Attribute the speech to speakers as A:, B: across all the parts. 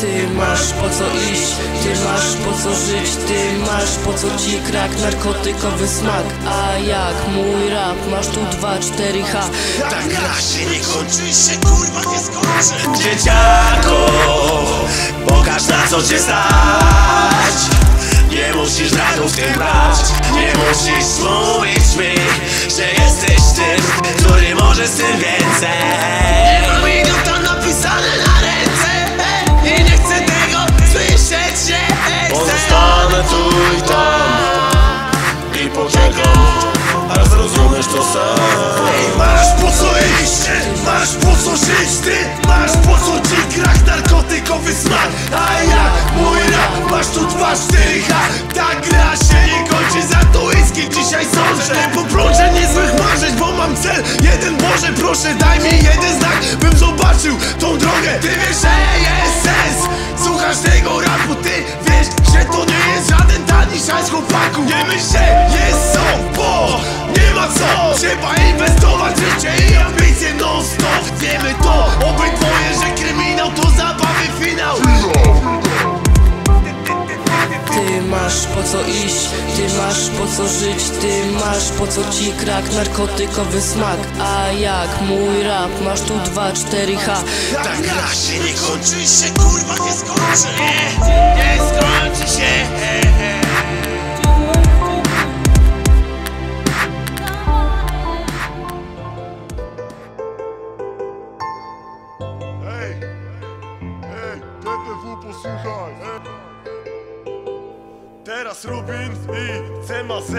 A: Ty masz po co iść, ty masz po co żyć Ty masz po co ci krak, narkotykowy smak. A jak mój rap, masz tu 2-4H
B: Ta gra się nie kończy się kurwa nie skończy. Dzieciaku, pokaż na co cię stać. Nie musisz radą w tym brać Nie musisz mówić mi, że jesteś tym Który może z tym więcej narkotykowy smak A jak mój rap, masz tu dwa cztery H Ta gra się nie kończy, za to whisky dzisiaj sądzę. Nie poprączę niezłych marzeń, bo mam cel Jeden Boże, proszę daj mi jeden znak Bym zobaczył tą drogę. Ty wiesz, że jest sens Słuchasz tego rapu, ty wiesz, że to nie jest żaden tani szans chłopaku. Nie myśl, jest są, bo nie ma co. Trzeba
A: iść, ty masz po co żyć Ty masz po co ci krak, narkotykowy smak. A jak mój rap, masz tu 2-4H
B: Ta gra się nie kończy się kurwa nie skończy Nie, skończy się
C: Ej, ej, TTW posłuchaj. ej. Teraz Rubin i CMZ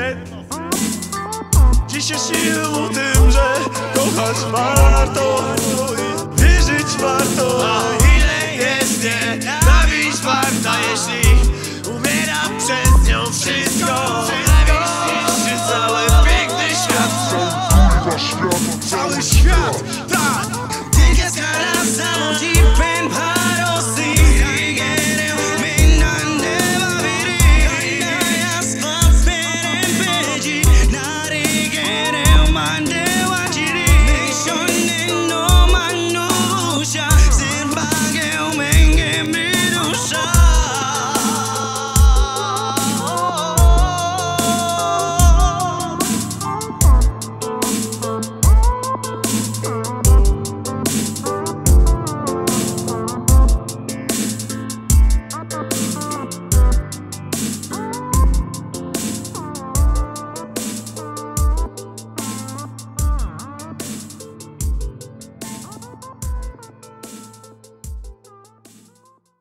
C: Dziś się o tym, że kochać warto wierzyć warto.
B: A ile jest nienawiść warta, jeśli